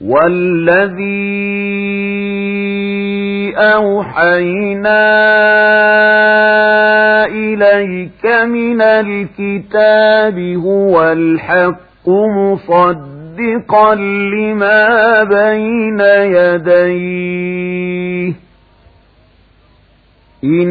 والذي أوحينا إليك من الكتاب هو الحق مصدقا لما بين يديه إن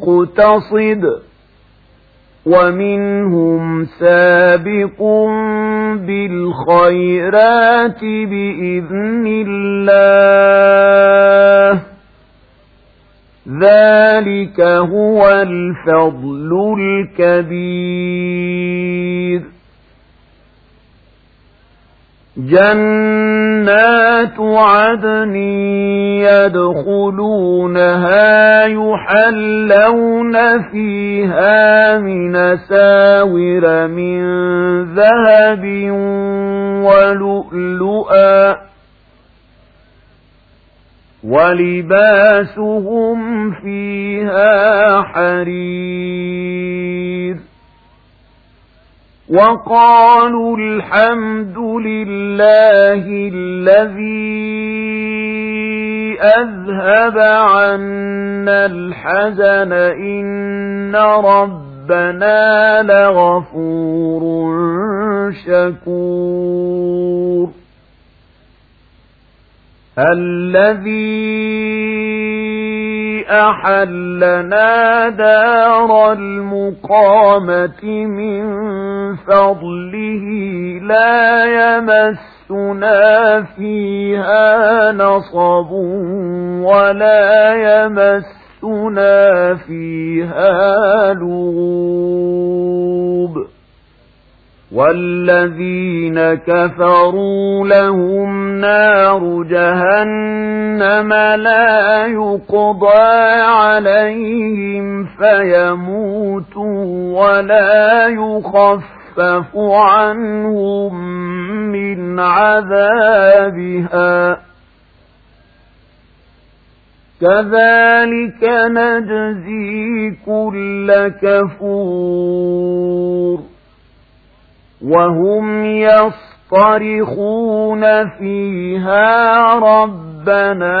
مقتصد ومنهم سابق بالخيرات بإذن الله. ذلك هو الفضل الكبير. جنات عدن يدخلونها يحلون فيها من ساور من ذهب ولؤلؤا ولباسهم فيها حرير وقالوا الحمد لله الذي أذهب عنا الحزن إن ربنا لغفور شكور. الذي أحلنا دار المقامة من فضله لا يمسنا فيها نصب ولا يمسنا فيها لغوب والذين كفروا لهم نار جهنم لا يقضى عليهم فيموتوا ولا يخفف عنهم من عذابها. كذلك نجزي كل كفور. وهم يصطرخون فيها ربنا.